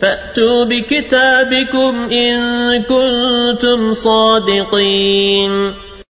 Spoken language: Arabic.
فأتوا بكتابكم إن كنتم صادقين.